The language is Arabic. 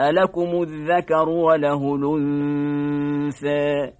ألكم الذكر وله الأنثى